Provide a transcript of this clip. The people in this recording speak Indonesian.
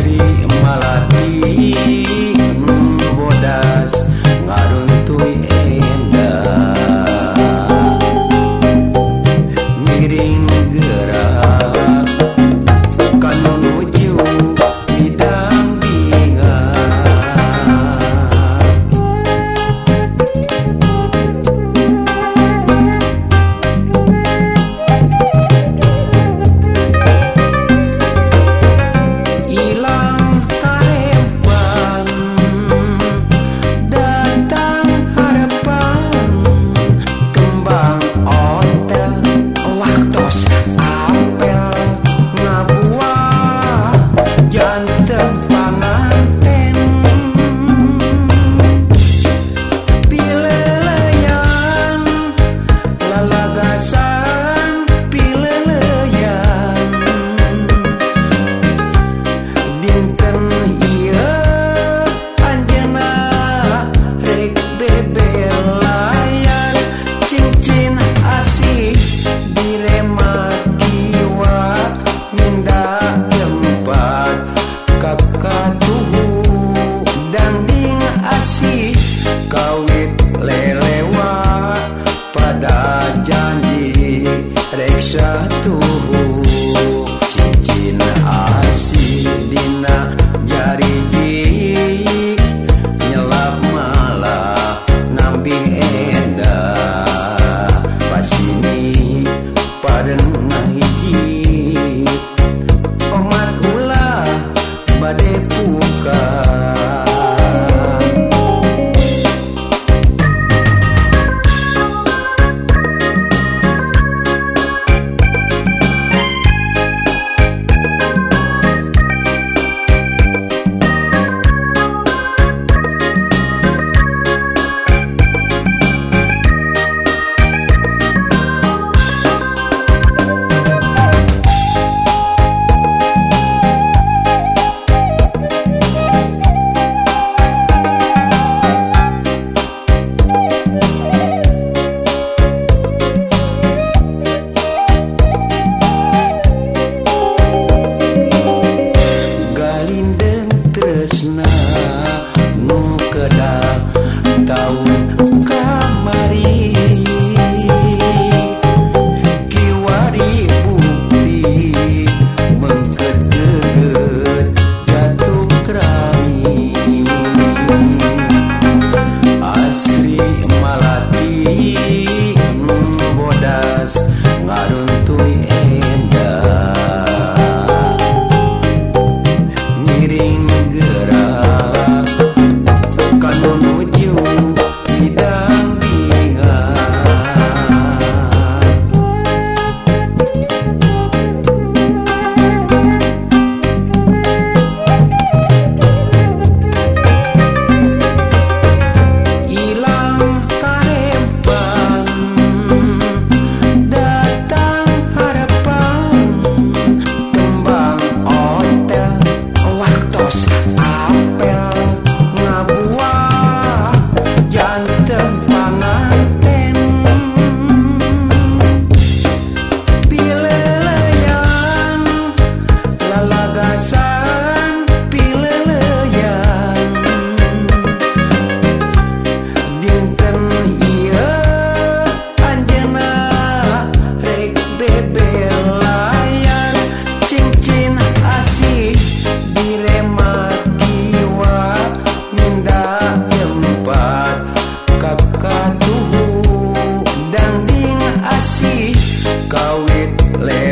Sri Malati. rekshatu asri malati bodas ngaruntui Call it.